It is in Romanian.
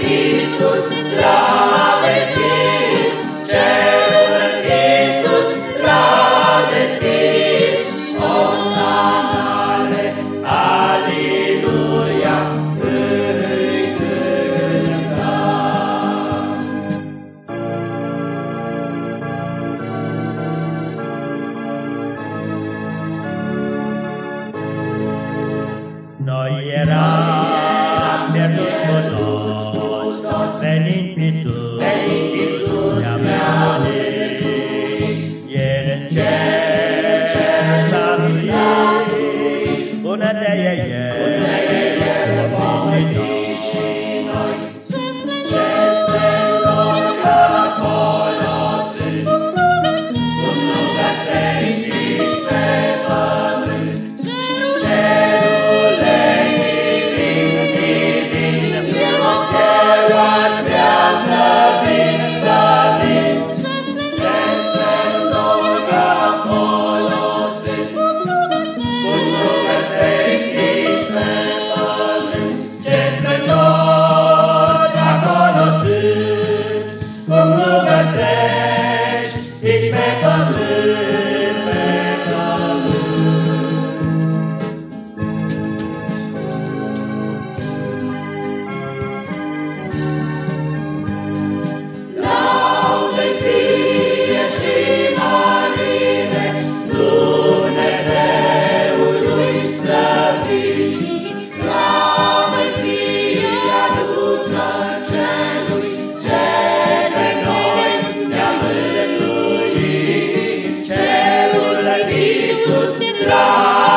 Iisus, slavă deschis, cerul în Iisus, slavă deschis, Osanale, Aliluia, îi cânta. Noi eram venit Iisus, venit Iisus ne-a mântuit. El în cer s-a suit, bună de e El, bună de e El, vom fi și Iisus din vlad.